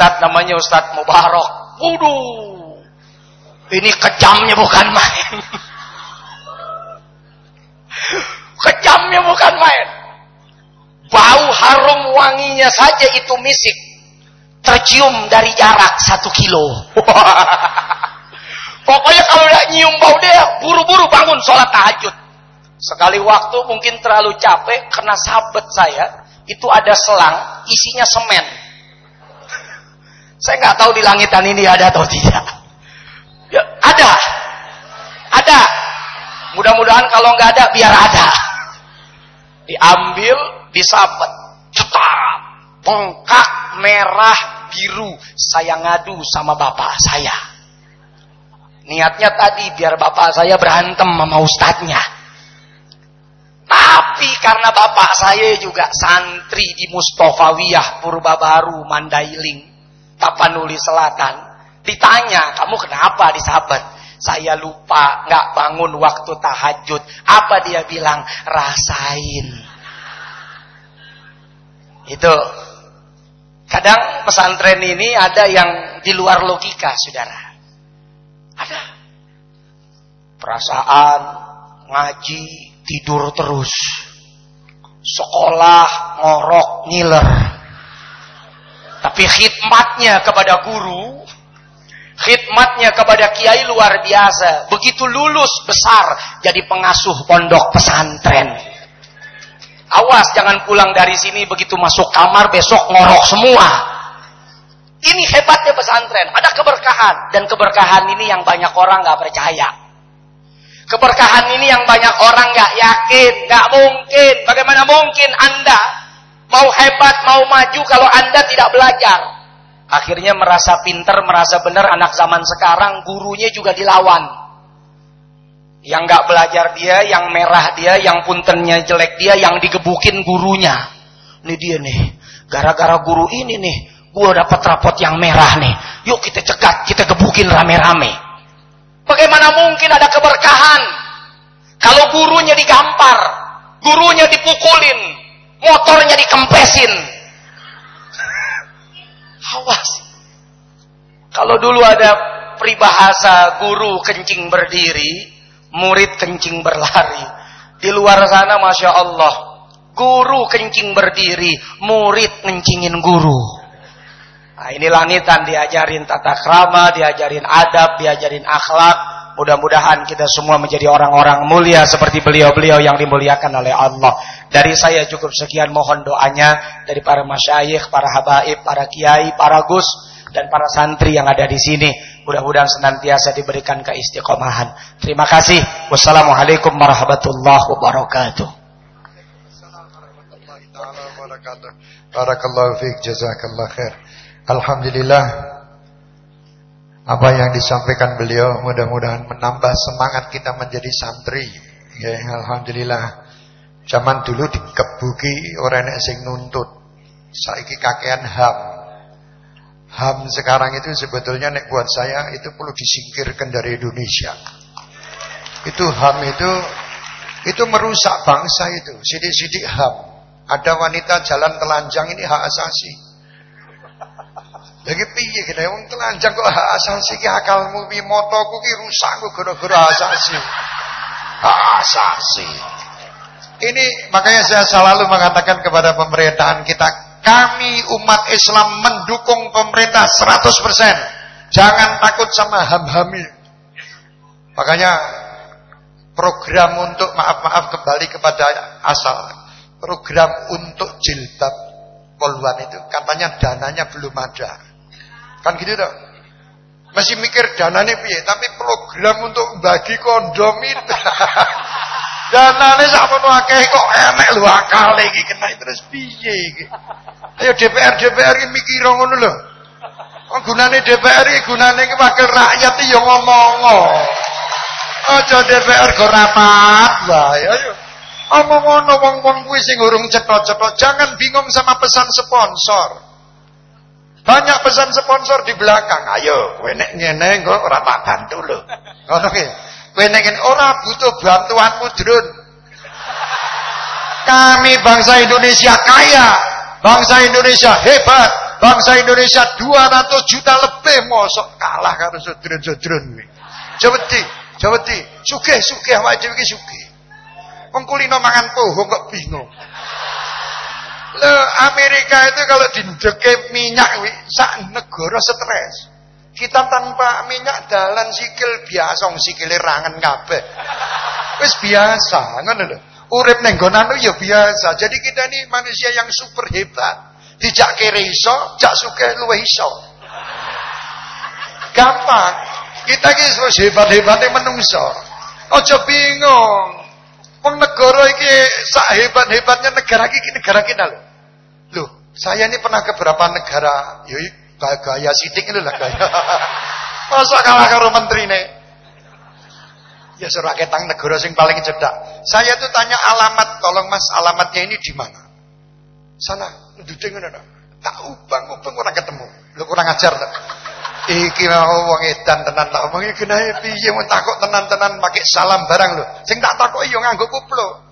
Ustadz namanya Ustadz Mubarak. Waduh. Ini kejamnya bukan main. kejamnya bukan main. Bau harum wanginya saja itu misik. Tercium dari jarak satu kilo. Pokoknya kalau udah nyium bau dia, buru-buru bangun sholat tahajud. Sekali waktu mungkin terlalu capek karena sahabat saya itu ada selang isinya semen. Saya nggak tahu di langitan ini ada atau tidak. Ya, ada, ada. Mudah-mudahan kalau nggak ada biar ada. Diambil, disabet, cetak, bengkak, merah, biru. Saya ngadu sama bapak saya. Niatnya tadi biar bapak saya berantem sama ustadznya. Tapi karena bapak saya juga santri di Mustofawiyah Purba Baru Mandailing Tapanuli Selatan ditanya kamu kenapa disahabat saya lupa nggak bangun waktu tahajud. Apa dia bilang? Rasain. Itu. Kadang pesantren ini ada yang di luar logika saudara. Ada. Perasaan ngaji tidur terus. Sekolah ngorok ngiler. Tapi khidmatnya kepada guru, khidmatnya kepada kiai luar biasa. Begitu lulus besar jadi pengasuh pondok pesantren. Awas jangan pulang dari sini begitu masuk kamar besok ngorok semua. Ini hebatnya pesantren, ada keberkahan dan keberkahan ini yang banyak orang nggak percaya. Keberkahan ini yang banyak orang nggak yakin, nggak mungkin. Bagaimana mungkin Anda mau hebat, mau maju kalau Anda tidak belajar? Akhirnya merasa pinter, merasa benar anak zaman sekarang, gurunya juga dilawan. Yang nggak belajar dia, yang merah dia, yang puntennya jelek dia, yang digebukin gurunya. Ini dia nih, gara-gara guru ini nih, gue dapat rapot yang merah nih. Yuk kita cekat, kita gebukin rame-rame. Bagaimana mungkin ada keberkahan kalau gurunya digampar, gurunya dipukulin, motornya dikempesin. Awas. Kalau dulu ada peribahasa guru kencing berdiri, murid kencing berlari. Di luar sana Masya Allah, guru kencing berdiri, murid ngencingin guru. Nah, ini langitan diajarin tata krama, diajarin adab, diajarin akhlak. Mudah-mudahan kita semua menjadi orang-orang mulia seperti beliau-beliau yang dimuliakan oleh Allah. Dari saya cukup sekian mohon doanya dari para masyayikh, para habaib, para kiai, para gus dan para santri yang ada di sini. Mudah-mudahan senantiasa diberikan keistiqomahan. Terima kasih. Wassalamualaikum warahmatullahi wabarakatuh. Barakallahu fiik jazakallah khair. Alhamdulillah apa yang disampaikan beliau mudah-mudahan menambah semangat kita menjadi santri. Ya, alhamdulillah. Zaman dulu dikebuki orang yang sing nuntut. Saiki kakean HAM. HAM sekarang itu sebetulnya nek buat saya itu perlu disingkirkan dari Indonesia. Itu HAM itu itu merusak bangsa itu. Sidik-sidik HAM. Ada wanita jalan telanjang ini hak asasi. Lagi piye kene wong telanjang kok hak asasi ki akalmu pi motoku ki rusak kok gara-gara asasi. Asasi. Ini makanya saya selalu mengatakan kepada pemerintahan kita, kami umat Islam mendukung pemerintah 100%. Jangan takut sama ham-hami. Makanya program untuk maaf-maaf kembali kepada asal. Program untuk jilbab poluan itu katanya dananya belum ada. Kan gitu dong. Masih mikir dananya piye, tapi program untuk bagi kondom itu. danane sakmono akeh kok enek lho akal iki kena terus piye iki. Ayo DPR DPR iki mikir ngono lho. Oh gunane DPR iki gunane iki wakil rakyat iki ya ngomong. Aja DPR go rapat wae ayo. Omong ngono wong-wong kuwi sing urung cetha-cetha, jangan bingung sama pesan sponsor. Banyak pesan sponsor di belakang. Ayo, kowe nek ngene kok ora tak bantu lho. Ngono ki. Kowe nek ora butuh bantuanmu, Drun. Kami bangsa Indonesia kaya, bangsa Indonesia hebat, Bangsa Indonesia 200 juta lebih mosok kalah karo sudrun-sudrun kuwi. Jawedi, jawedi, sugih-sugih awake dhewe iki sugih. Wong kulino mangan kok bingung. Le Amerika itu kalau dideke minyak wi sak negara stres. Kita tanpa minyak dalan sikil biasa, sikile rangen kabeh. Wis biasa, ngono lho. Urip ning gonan ya biasa. Jadi kita ini manusia yang super hebat. Dijak kere iso, jak suke luwe iso. Gampang. Kita iki wis hebat-hebate menungso. Aja bingung. Wong negara iki sak hebat-hebatnya negara iki negara kita lho. Loh, saya ini pernah ke beberapa negara, ya gaya sidik itu lah gaya. Masa kalah karo menteri nih. Ya surah ketang negara sing paling cedak. Saya tuh tanya alamat, tolong mas alamatnya ini di mana? Sana, duduk ngono Tak ubang ubang orang ketemu. Lu kurang ajar tak? Iki mau wong edan tenan tak omong iki kenae piye mun takok tenan-tenan pakai salam barang lho. Sing tak takok yo nganggo kuplo.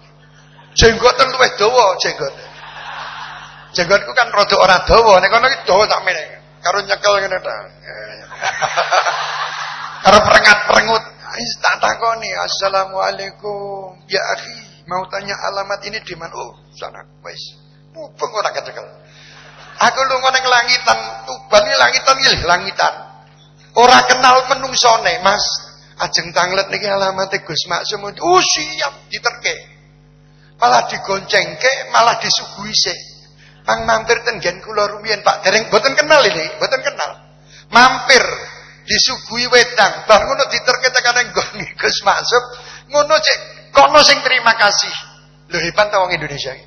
Jenggoten luwih dawa jenggot. Jenggotku kan rada ora dawa, nek kono iki dawa tak meneh. Karo nyekel ngene ta. Karo perengat-perengut Ais tak takoni, Assalamualaikum. Ya akhi, mau tanya alamat ini di mana? Oh, sana. Wis. Mubeng ora kecekel. Aku lunga ning langitan, Tuban iki langitan iki langitan. Ora kenal menungsone, Mas. Ajeng tanglet niki alamate Gus Maksum. Oh, siap diterke. Malah digoncengke, malah disuguhi sik. Pang mampir ten gen kula rumiyin Pak. Dereng boten kenal ini, boten kenal. Mampir disuguhi wedang. Bar ngono diterke tekane nggon Gus Maksud ngono cek kono sing terima kasih. Lho hebat wong Indonesia ini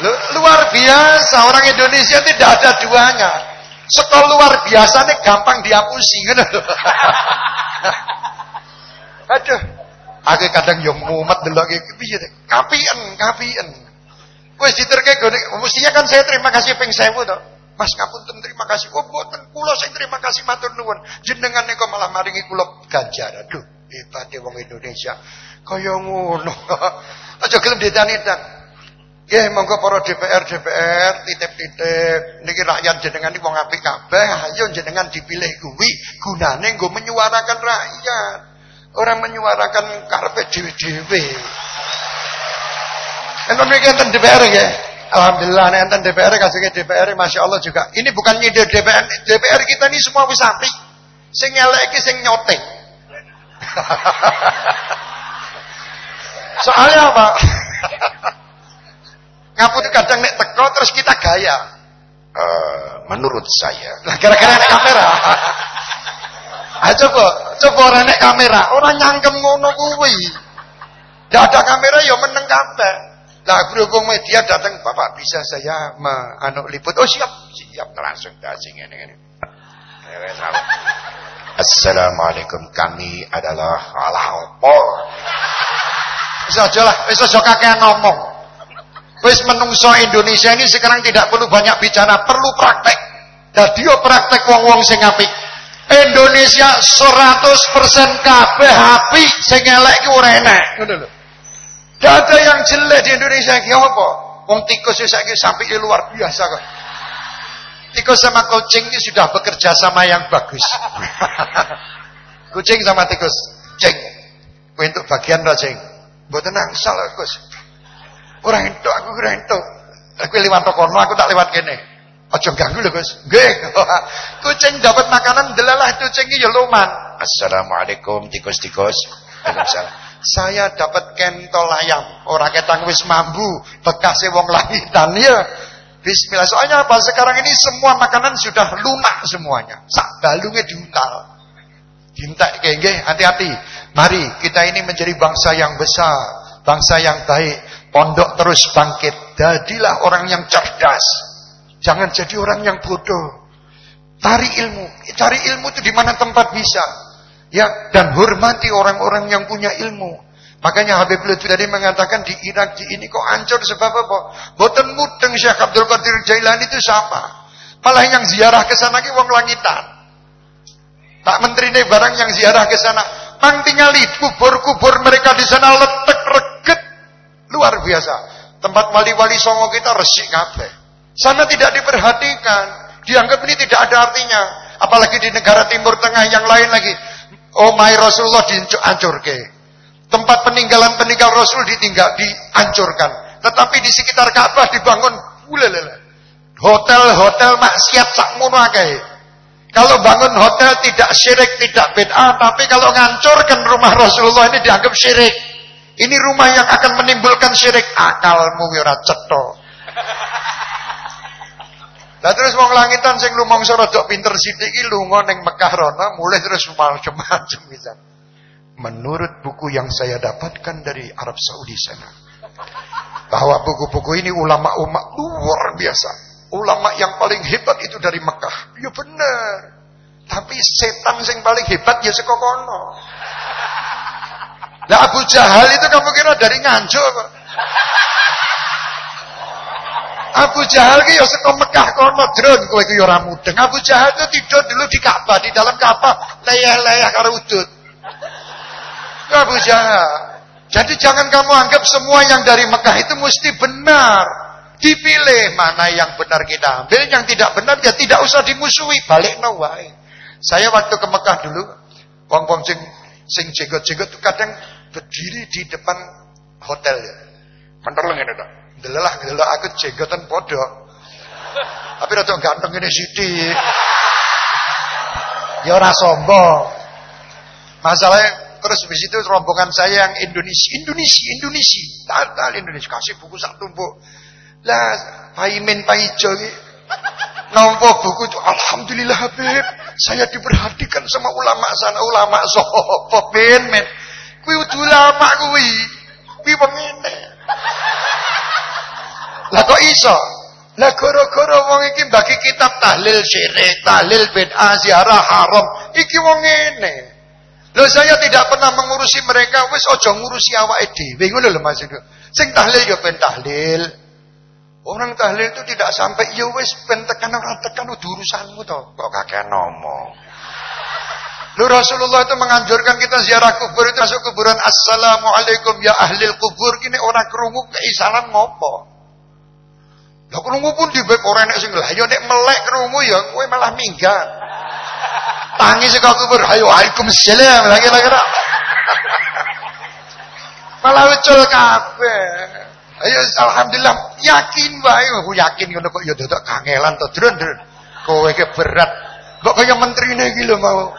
Lu, luar biasa. Orang Indonesia tidak ada duanya. Sekolah luar biasa nih gampang dihapusi ngono aduh. Aku kadang yo mumet delok iki. Piye kapien kapien wis diterke mestinya kan saya terima kasih ping 1000 to Mas ngapunten terima kasih. Oh boten kula sing terima kasih matur nuwun. Jenengan niku malah maringi kula ganjaran. Aduh, hebate wong Indonesia. Kaya ngono. Aja gelem ditan-edan. Nggih, monggo para DPR DPR titip-titip niki rakyat jenengan iki wong apik kabeh. Ayo jenengan dipilih kuwi gunane nggo menyuarakan rakyat. Orang menyuarakan karepe dhewe-dhewe. Enten mriki enten DPR nggih. Alhamdulillah nih enten DPR kasih DPR Masya Allah juga. Ini bukan nyindir DPR. DPR kita ini semua wis apik. Sing ngelek sing nyoteng. Soalnya apa? Ngapun kadang nek teko terus kita gaya. Uh, menurut saya. Lah gara-gara nek kamera. Ayo coba, coba orang nek kamera, orang nyangkem ngono kuwi. Gak ada kamera ya meneng kabeh. Berhubung media datang, Bapak bisa saya anu liput. Oh siap, siap langsung dasing ini. ini. Assalamualaikum kami adalah alhamdulillah. Bisa aja lah, bisa aja kakean ngomong. Wis menungso Indonesia ini sekarang tidak perlu banyak bicara, perlu praktek. Dadi yo praktek wong-wong sing apik. Indonesia 100% kabeh apik sing elek ki ora enak. Ngono lho. Gak ada yang jelek di Indonesia ini apa? Wong tikus ini sampai di luar biasa kok. Tikus sama kucing ini sudah bekerja sama yang bagus. kucing sama tikus, ceng. Untuk bagian lah ceng. Buat tenang, salah kus. Orang itu, aku kira itu. Aku lewat tokono, aku tak lewat kene. Ojo ganggu lho Gus. Nggih. kucing dapat makanan delalah kucing ya luman. Assalamualaikum tikus-tikus. Waalaikumsalam. Saya dapat kentol ayam. Orang ketang wis mambu. Bekasnya wong langitan ya. Bismillah. Soalnya apa? Sekarang ini semua makanan sudah lunak semuanya. Sak balungnya diuntal. Dintek kenge, hati-hati. Mari kita ini menjadi bangsa yang besar. Bangsa yang baik. Pondok terus bangkit. Jadilah orang yang cerdas. Jangan jadi orang yang bodoh. Cari ilmu. Cari ilmu itu di mana tempat bisa. Ya, dan hormati orang-orang yang punya ilmu. Makanya Habib Lutfi tadi mengatakan di Irak di ini kok hancur sebab apa? Boten mudeng Syekh Abdul Qadir Jailani itu sama. Malah yang ziarah ke sana ki wong langitan. Tak menteri nih barang yang ziarah ke sana. Mang tinggali kubur-kubur mereka di sana letek reget luar biasa. Tempat wali-wali songo kita resik kabeh. Sana tidak diperhatikan. Dianggap ini tidak ada artinya. Apalagi di negara Timur Tengah yang lain lagi. Oh my Rasulullah dihancurkan. Tempat peninggalan peninggal Rasul ditinggal, dihancurkan. Tetapi di sekitar Ka'bah dibangun Hotel-hotel maksiat sakmono akeh. Kalau bangun hotel tidak syirik, tidak bid'ah, tapi kalau ngancurkan rumah Rasulullah ini dianggap syirik. Ini rumah yang akan menimbulkan syirik. Akalmu wira cetha. Lah terus wong langitan sing lumangsa rada pinter sithik iki lunga ning Mekah rono mulai terus macam-macam bisa. Menurut buku yang saya dapatkan dari Arab Saudi sana bahwa buku-buku ini ulama-ulama luar biasa. Ulama yang paling hebat itu dari Mekah. Ya benar. Tapi setan yang paling hebat ya sekokono. Lah Abu Jahal itu kamu kira dari Nganjuk Abu Jahal ki ya saka Mekah kono drone kowe ki ya ora mudeng. Abu Jahal itu tidur dulu di Ka'bah, di dalam Ka'bah leyeh-leyeh karo udut. Abu Jahal. Jadi jangan kamu anggap semua yang dari Mekah itu mesti benar. Dipilih mana yang benar kita ambil, yang tidak benar ya tidak usah dimusuhi, balik no way. Saya waktu ke Mekah dulu, wong-wong sing sing jenggot-jenggot itu kadang berdiri di depan hotel ya. Ini dok. Delelah, delelah aku jenggotan podo. Tapi rada ganteng ini sithik. Ya ora sombong. Masalahnya Terus di situ rombongan saya yang Indonesia, Indonesia, Indonesia, tal Indonesia kasih buku sak tumpuk. Lah, paimin paijo iki nampa buku itu alhamdulillah Habib, saya diperhatikan sama ulama sana, ulama sapa ben men. Kuwi ulama kuwi. Kuwi pengene. Lah kok iso? Lah gara-gara wong iki bagi kitab tahlil syirik, tahlil bid'ah, ziarah haram, iki wong ngene. Loh saya tidak pernah mengurusi mereka, wis ojo ngurusi awake dhewe ngono lho Mas. Sing tahlil ya ben tahlil. Orang tahlil itu tidak sampai ya wis ben tekan ora tekan urusanmu to. Kok kakek ngomong. Lu Rasulullah itu menganjurkan kita ziarah kubur itu masuk kuburan Assalamualaikum ya ahli kubur kini orang kerungu keisanan ngopo. Lah kerungu pun di beb orang nek sing lah ya nek melek kerungu ya kowe malah minggat. Tangi saka kubur, ayo waalaikumsalam lagi lagi Malah ucul kabeh. Ayo alhamdulillah yakin wae aku yakin ngono kok ya dadak kangelan to drun drun. Kowe ke berat. Kok kaya menterine iki lho mau.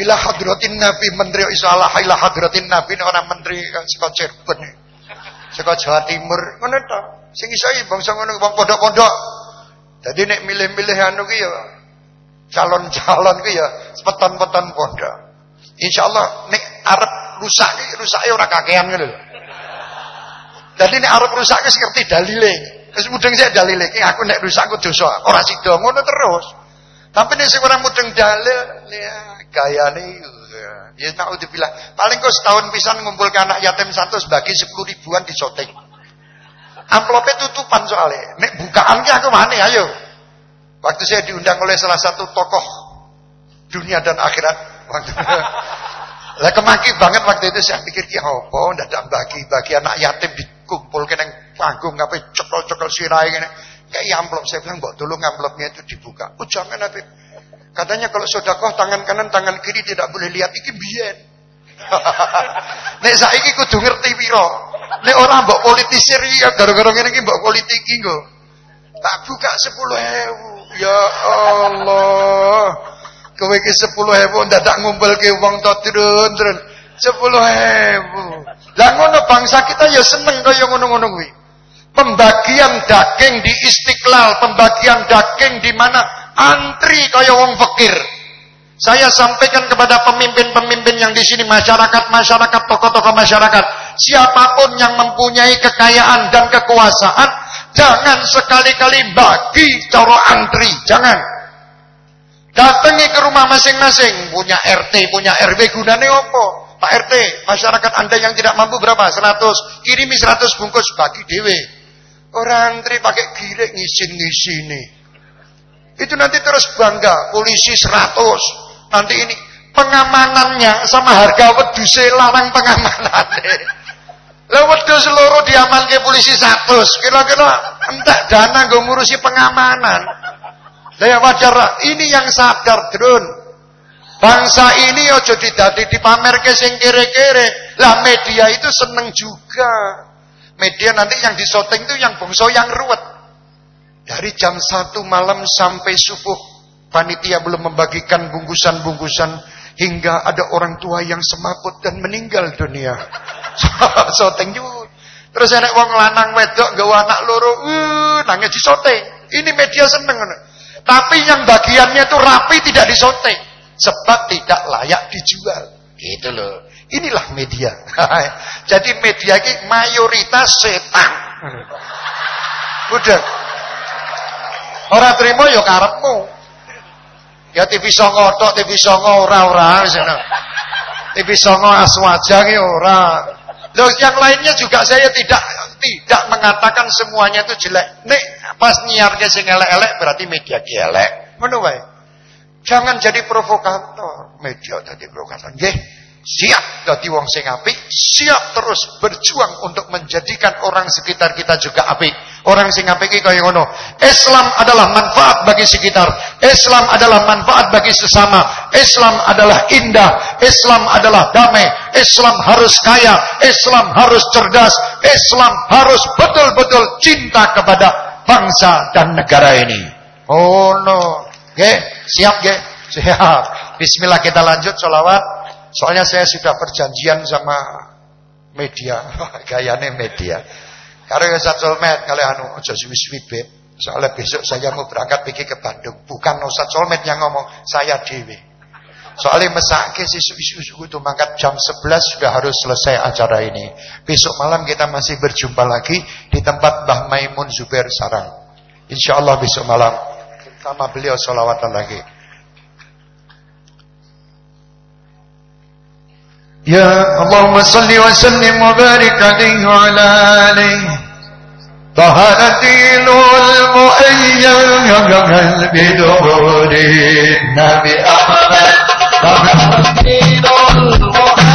Ila hadratin nabi menteri iso ala ila hadratin nabi orang menteri saka Cirebon. Saka Jawa Timur ngono to. Sing iso bangsa ngono wong pondok-pondok. Dadi nek milih-milih anu ki ya calon-calon ku ya sepeton-peton pondok. Insyaallah nek arep rusak iki rusake ora kakean ngono lho. Dadi nek arep rusak wis ngerti dalile. Wis mudeng saya dalile iki aku nek rusak ku dosa, ora sida ngono terus. Tapi nek sing ora mudeng dalil ya gayane ya naudzubillah. Paling kok setahun pisan ngumpulkan anak yatim satu bagi 10 ribuan di disoting. Amplopnya tutupan soalnya. Nek bukaan aku mana ayo. Waktu saya diundang oleh salah satu tokoh dunia dan akhirat. Waktu lah kemaki banget waktu itu saya pikir ki apa ndadak bagi-bagi anak yatim dikumpulkan yang panggung ngapain cokol-cokol sirai ngene. Kayak amplop saya bilang, "Mbok tolong amplopnya itu dibuka." Oh, jangan. Katanya kalau sedekah tangan kanan tangan kiri tidak boleh lihat iki biyen. Nek saiki kudu ngerti piro. Nek ora mbok politisir ya gara-gara ngene iki mbok politiki nggo. Tak buka 10.000. Ya Allah. Kowe iki 10.000 ndadak ngumpulke wong to drun-drun. 10.000. Lah ngono bangsa kita ya seneng kaya ngono-ngono kuwi. Pembagian daging di Istiqlal, pembagian daging di mana antri kaya wong fakir. Saya sampaikan kepada pemimpin-pemimpin yang di sini, masyarakat-masyarakat, tokoh-tokoh masyarakat, siapa pun yang mempunyai kekayaan dan kekuasaan, Jangan sekali-kali bagi coro antri, jangan. Datangi ke rumah masing-masing, punya RT, punya RW, gunanya apa? Pak RT, masyarakat Anda yang tidak mampu berapa? 100. Kirimi 100 bungkus bagi dewe. Orang antri pakai girik ngisin-ngisini. Itu nanti terus bangga, polisi 100. Nanti ini pengamanannya sama harga weduse larang pengamanannya. Lah wedhus loro diamanke polisi 100. Kira-kira entek dana nggo ngurusi pengamanan. Lah ya wajar ini yang sadar drone. Bangsa ini ojo didadi dipamerke sing kere-kere. Lah media itu seneng juga. Media nanti yang disoting itu yang bungso yang ruwet. Dari jam 1 malam sampai subuh panitia belum membagikan bungkusan-bungkusan hingga ada orang tua yang semaput dan meninggal dunia. Soteng juga. Terus enek wong lanang wedok gawa anak loro, uh, nangis disoting. Ini media seneng. Tapi yang bagiannya itu rapi tidak disoting. Sebab tidak layak dijual. Gitu loh. Inilah media. Jadi media ini mayoritas setan. Udah. Orang terima ya karepmu. Ya TV songo tok, TV songo ora-ora TV songo aswaja ki ora. Loh, yang lainnya juga saya tidak tidak mengatakan semuanya itu jelek. Nek pas nyiarnya sing elek-elek berarti media ki elek. Ngono. Jangan jadi provokator. Media jadi provokator. Nggih, siap dadi wong sing apik, siap terus berjuang untuk menjadikan orang sekitar kita juga apik. Orang sing apik iki ngono. Islam adalah manfaat bagi sekitar. Islam adalah manfaat bagi sesama. Islam adalah indah. Islam adalah damai. Islam harus kaya. Islam harus cerdas. Islam harus betul-betul cinta kepada bangsa dan negara ini. Oh no. Oke, siap ge? Siap. Bismillah kita lanjut sholawat. Soalnya saya sudah perjanjian sama media, gayane media. Karena Ustaz Solmed kalau anu aja suwi-suwi Soalnya besok saya mau berangkat pergi ke Bandung. Bukan Ustaz Solmed yang ngomong, saya dewi. Soalnya mesake si suwi-suwi itu mangkat jam 11 sudah harus selesai acara ini. Besok malam kita masih berjumpa lagi di tempat Mbah Maimun Zubair Sarang. Insya Allah besok malam sama beliau salawatan lagi. يا اللهم صل وسلم وبارك عليه وعلى آله. طهرت المؤيد بدور النبي أحمد. طهرت المؤيد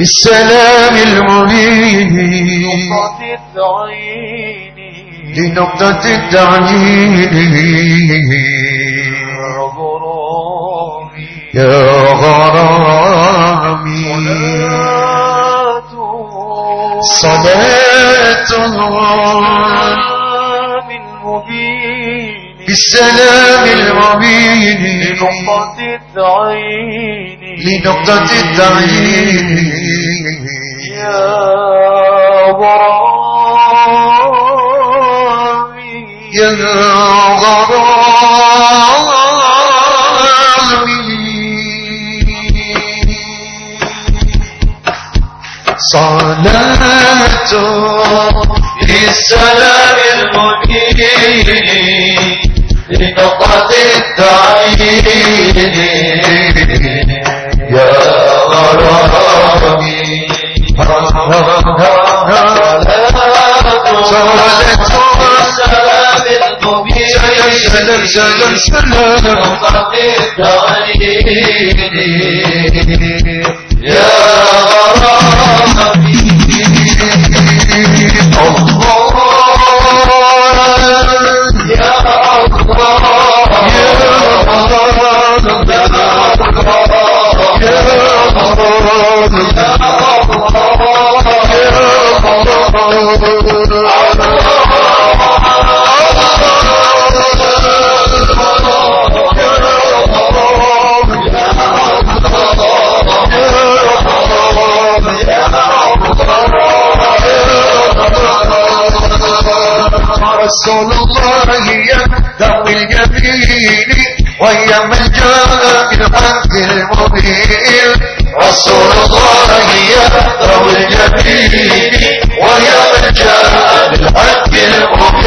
بالسلام المبين لنقطة التعيين يا غرامي. صلاة بالسلام المبين لنقطة التعيين صلاة بالسلام المبين لنقطة التعيين. يا غرامي المبين سلام سلام سلام لنقطة التعيين. رسول الله يهدى اليمين وهي من جاء بالحق المبين رسول الله يهدى اليمين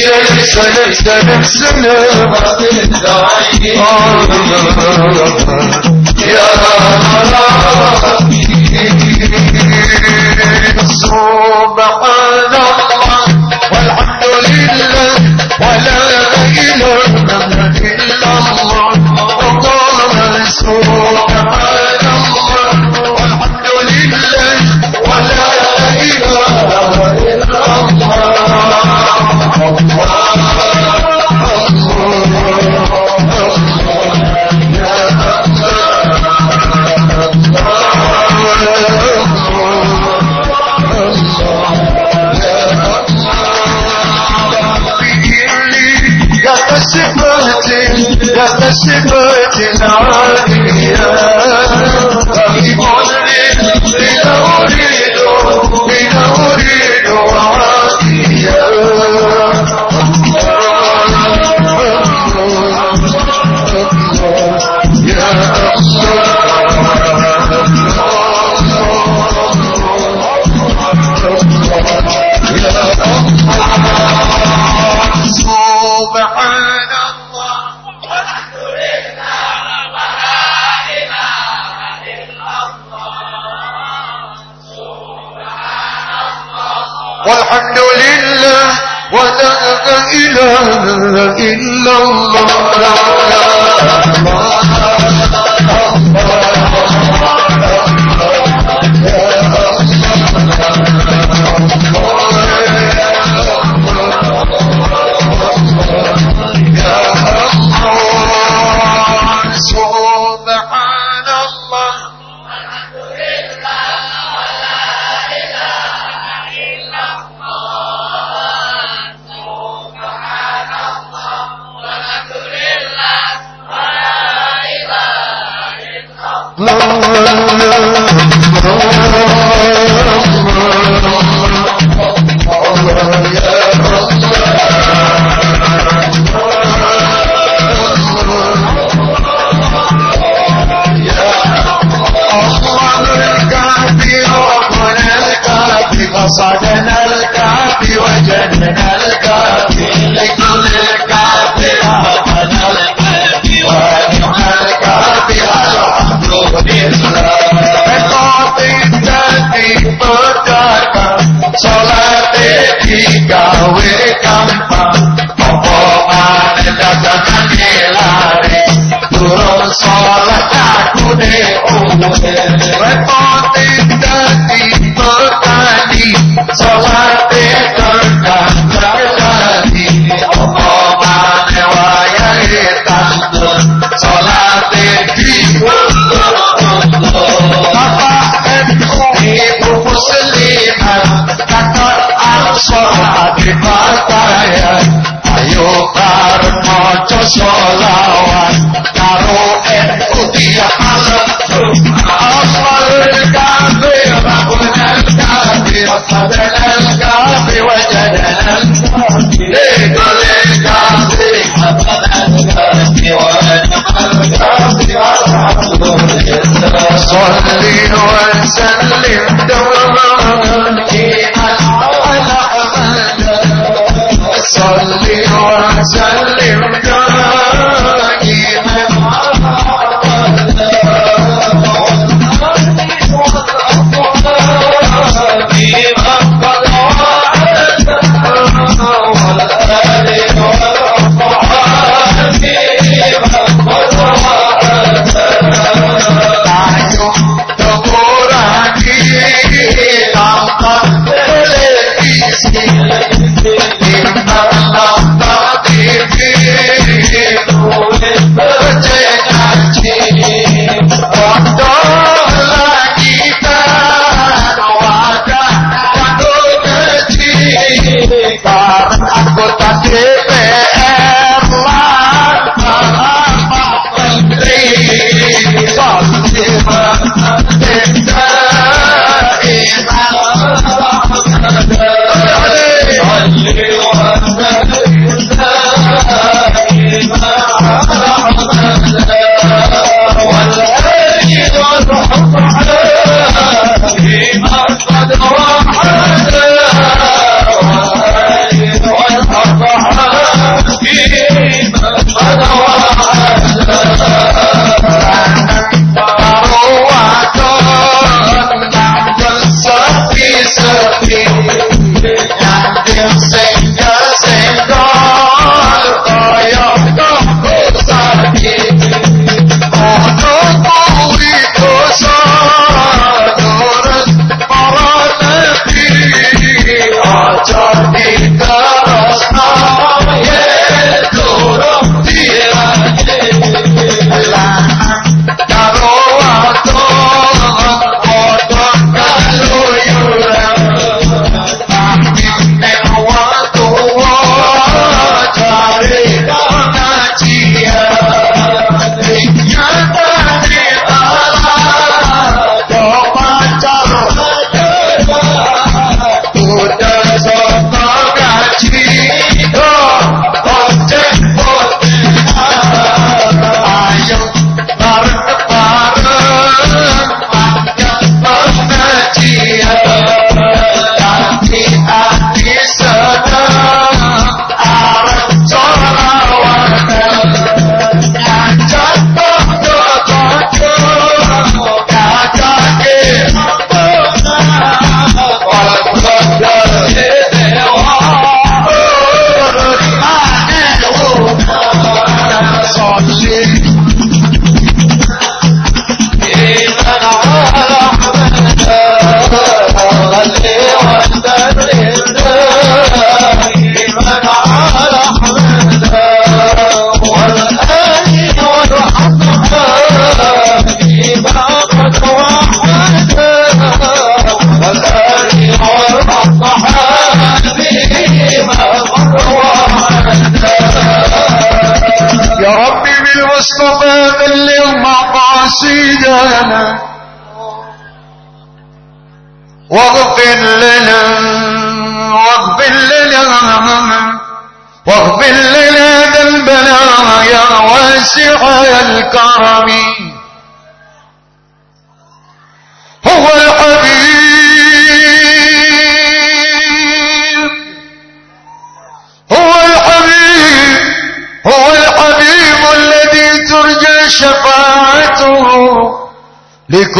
Senin senin senin Basit dahi Ya Rabbi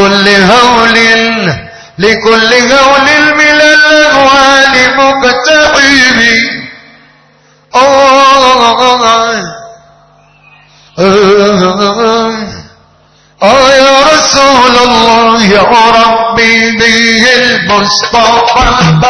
لكل هول لكل هول من الأغوال مقتحم. آه،, آه يا رسول الله يا ربي به المصطفى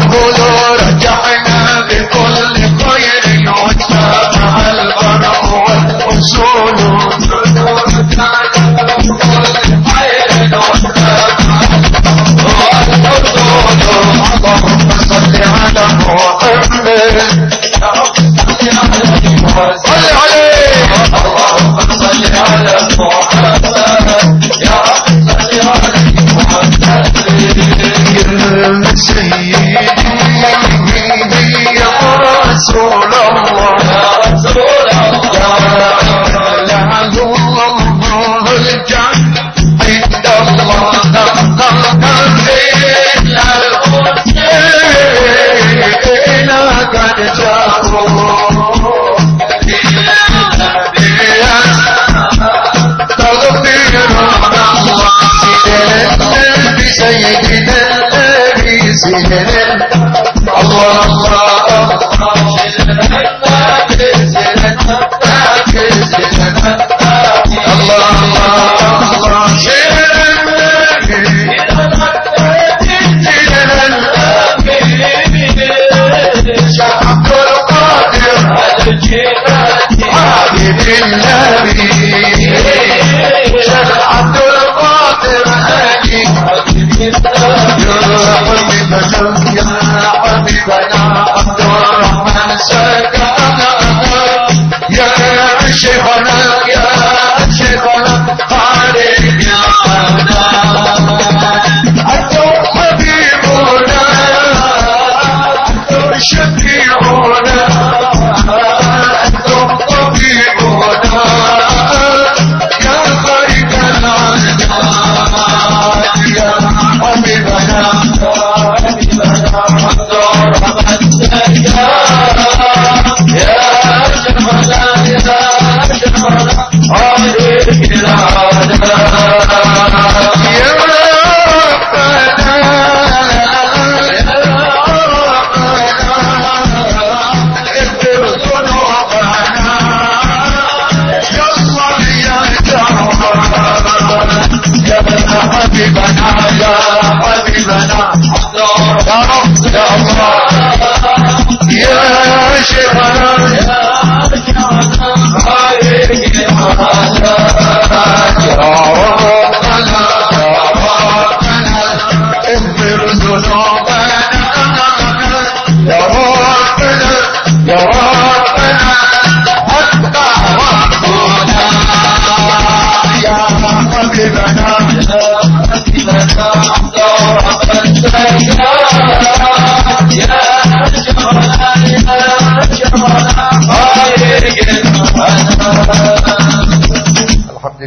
trabajo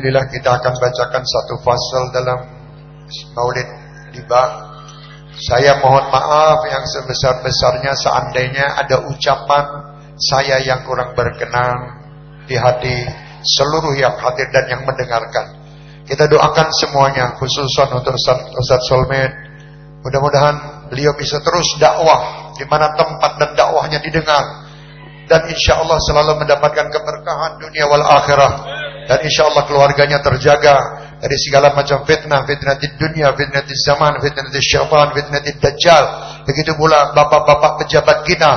Alhamdulillah kita akan bacakan satu fasal dalam Maulid Tiba. Saya mohon maaf yang sebesar-besarnya seandainya ada ucapan saya yang kurang berkenan di hati seluruh yang hadir dan yang mendengarkan. Kita doakan semuanya khususan untuk Ustaz Solmed. Mudah-mudahan beliau bisa terus dakwah di mana tempat dan dakwahnya didengar. Dan insya Allah selalu mendapatkan keberkahan dunia wal akhirah. Dan insya Allah keluarganya terjaga dari segala macam fitnah, fitnah di dunia, fitnah di zaman, fitnah di syaitan, fitnah di dajjal. Begitu pula bapak-bapak pejabat kita,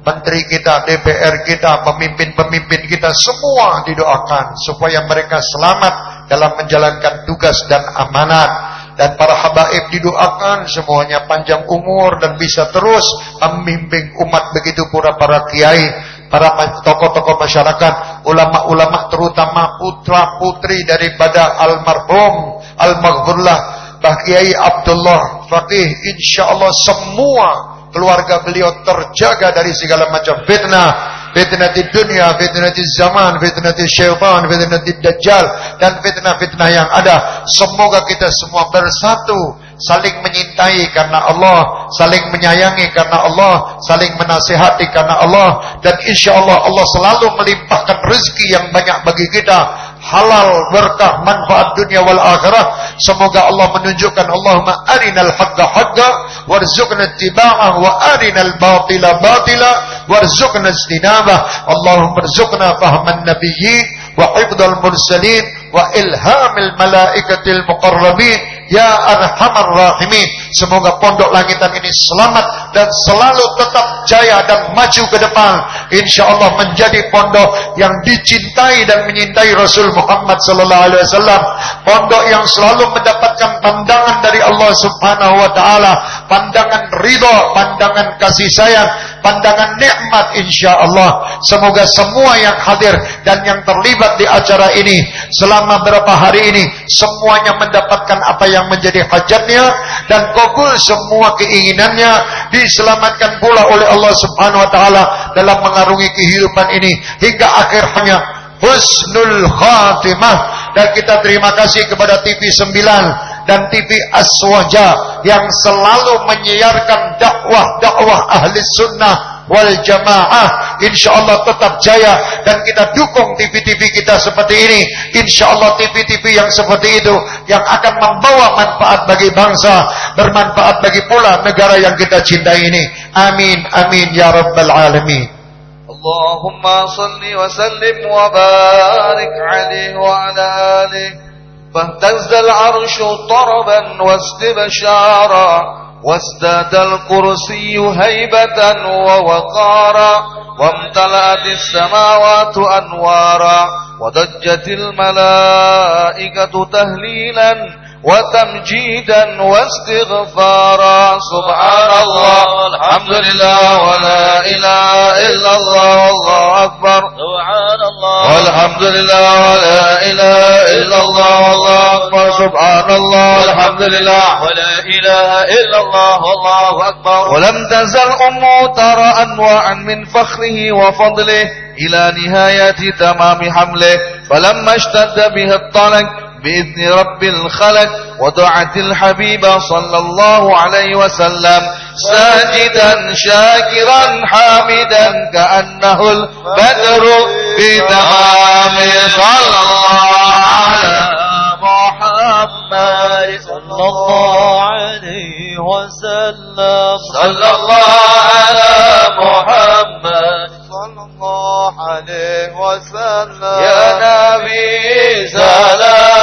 menteri kita, DPR kita, pemimpin-pemimpin kita semua didoakan supaya mereka selamat dalam menjalankan tugas dan amanat dan para habaib didoakan semuanya panjang umur dan bisa terus membimbing umat begitu pula para kiai, para tokoh-tokoh masyarakat, ulama-ulama terutama putra-putri daripada almarhum al-maghfurlah Abdullah Faqih insyaallah semua keluarga beliau terjaga dari segala macam fitnah fitnah di dunia, fitnah di zaman, fitnah di syaitan, fitnah di dajjal, dan fitnah-fitnah yang ada. Semoga kita semua bersatu, saling menyintai karena Allah, saling menyayangi karena Allah, saling menasihati karena Allah, dan insya Allah Allah selalu melimpahkan rezeki yang banyak bagi kita. Halal, berkah, manfaat dunia wal akhirah. Semoga Allah menunjukkan Allahumma arinal haqqa haqqa warzuqna ittiba'ah wa arinal batila batila warzuqna istinabah. Allahumma arzuqna fahman nabiyyin wa hifdzal mursalin wa ilhamil malaikatil muqarrabin ya arhamar rahimin. Semoga pondok langitan ini selamat dan selalu tetap jaya dan maju ke depan. Insya Allah menjadi pondok yang dicintai dan menyintai Rasul Muhammad sallallahu alaihi wasallam. Pondok yang selalu mendapatkan pandangan dari Allah Subhanahu wa taala, pandangan ridha, pandangan kasih sayang, pandangan nikmat insya Allah. Semoga semua yang hadir dan yang terlibat di acara ini selama berapa hari ini semuanya mendapatkan apa yang menjadi hajatnya dan kabul semua keinginannya diselamatkan pula oleh Allah Subhanahu wa taala dalam mengarungi kehidupan ini hingga akhirnya husnul khatimah. Dan kita terima kasih kepada TV 9 dan TV Aswaja yang selalu menyiarkan dakwah-dakwah ahli sunnah wal jamaah insyaallah tetap jaya dan kita dukung TV-TV kita seperti ini insyaallah TV-TV yang seperti itu yang akan membawa manfaat bagi bangsa bermanfaat bagi pula negara yang kita cintai ini amin amin ya rabbal alamin Allahumma salli wa sallim wa barik alaihi wa ala alihi فاهتز العرش طربا واستبشارا وازداد الكرسي هيبة ووقارا وامتلأت السماوات أنوارا وضجت الملائكة تهليلا وتمجيدا واستغفارا. سبحان الله. الحمد لله ولا إله إلا الله. والله أكبر. سبحان الله. والحمد لله ولا إله إلا الله. والله أكبر. سبحان الله. الحمد لله. ولا إله إلا الله. والله أكبر. ولم تزل أمه ترى أنواعا من فخره وفضله إلى نهاية تمام حمله. فلما اشتد به الطلق بإذن رب الخلق ودعت الحبيب صلى الله عليه وسلم ساجدا شاكرا حامدا كأنه البدر بتمام. صلى الله على محمد صلى الله عليه وسلم. صلى الله على محمد صلى الله عليه وسلم. يا نبي سلام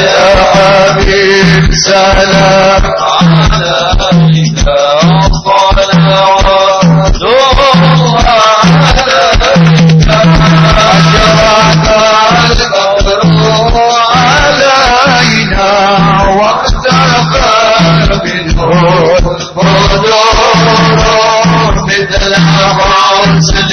يا حبيب سلام عليك صلوات الله عليك أشرق البدر علينا واختفى بالنور. بدور مثل الرسل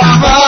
Baba.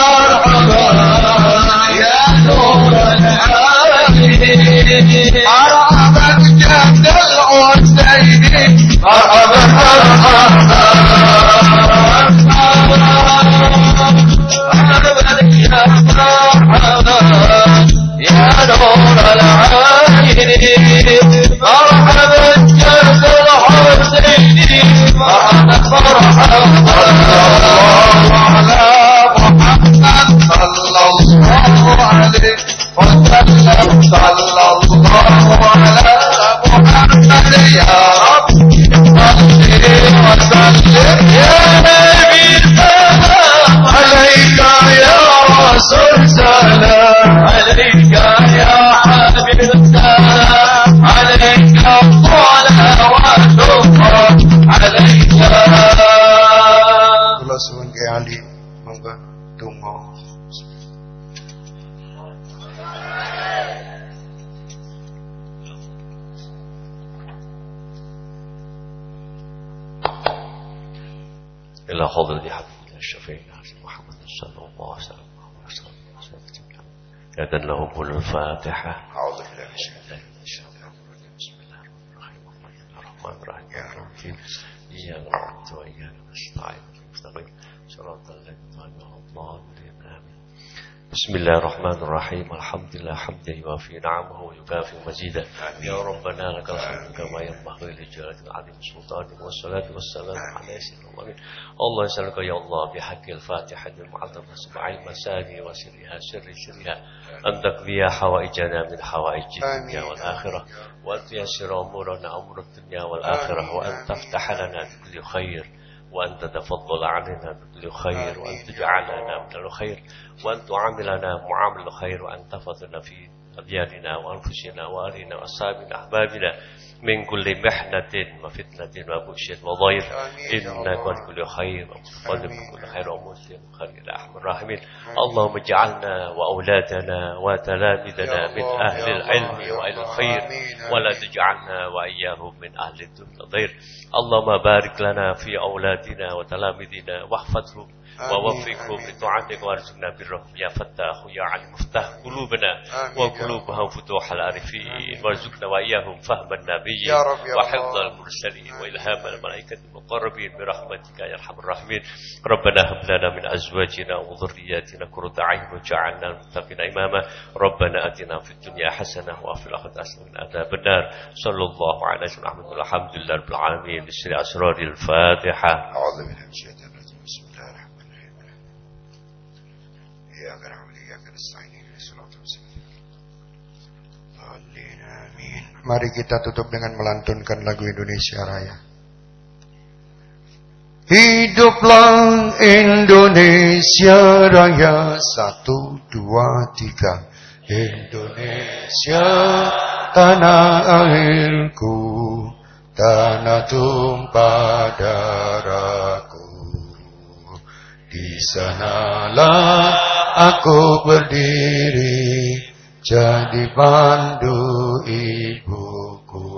الشفيع محمد صلى الله عليه وسلم. يدا له كل الفاتحة. أعوذ بالله من الشيطان بسم الله الرحمن الرحيم. يا رب إياك بسم الله الرحمن الرحيم الحمد لله حمدا يوافي نعمه ويكافئ مزيدا يا ربنا لك الحمد كما ينبغي لجلالة العظيم سلطانك والصلاة والسلام على سيدنا محمد الله يسألك يا الله بحق الفاتحة المعظمة سبع المساني وسرها سر سرها أن تقضي حوائجنا من حوائج الدنيا والآخرة وأن تيسر أمورنا أمور الدنيا والآخرة وأن تفتح لنا بكل خير وأن تتفضل علينا بكل خير وأن تجعلنا من الخير وأن تعاملنا معامل الخير وأن تفضلنا في أدياننا وأنفسنا وأهلنا وأصحابنا أحبابنا من كل محنة وفتنة وبؤس وضير إنك كل خير ومن كل خير ومسلم خير الأحمد الراحمين. اللهم اجعلنا وأولادنا وتلامذنا من أهل العلم وأهل الخير. ولا تجعلنا وإياهم من أهل الدنيا ضير اللهم بارك لنا في أولادنا وتلامذنا واحفظهم. ووفقهم لطاعتك وارزقنا برهم يا فتاح يا عليم افتح قلوبنا وقلوبهم فتوح العارفين وارزقنا واياهم فهم النبي يا رب يا وحفظ. المرسلين والهام الملائكه المقربين برحمتك يا ارحم الراحمين ربنا هب لنا من ازواجنا وذرياتنا قرة اعين وجعلنا للمتقين اماما ربنا اتنا في الدنيا حسنه وفي الاخره حسنه من عذاب النار صلى الله على سيدنا محمد الحمد لله رب العالمين بسر اسرار الفاتحه أعوذ بالله نستعين اهدنا الصراط المستقيم ضالين آمين Mari kita tutup dengan melantunkan lagu Indonesia Raya. Hiduplah Indonesia Raya Satu, dua, tiga Indonesia Tanah airku Tanah tumpah darahku Di sanalah aku berdiri Jadi pandu ibuku.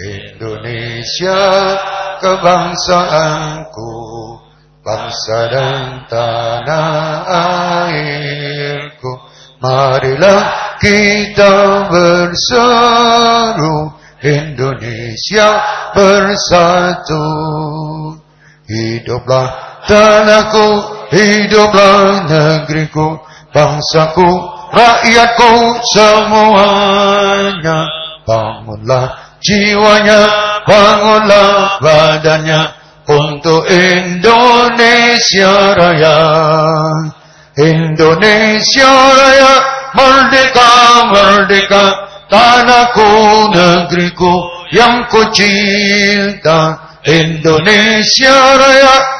Indonesia kebangsaanku Bangsa dan tanah airku. Marilah kita berseru Indonesia bersatu. Hiduplah tanahku, hiduplah negeriku Bangsaku, rakyatku semuanya. Bangunlah jiwanya, bangunlah badannya Untuk Indonesia Raya. Indonesia Raya Merdeka, merdeka Tanahku, negeriku yang ku cinta. Indonesia Raya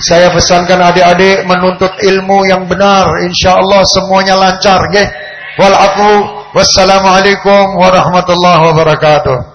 Saya pesankan adik-adik menuntut ilmu yang benar. Insya Allah semuanya lancar Walafu Wassalamualaikum warahmatullahi wabarakatuh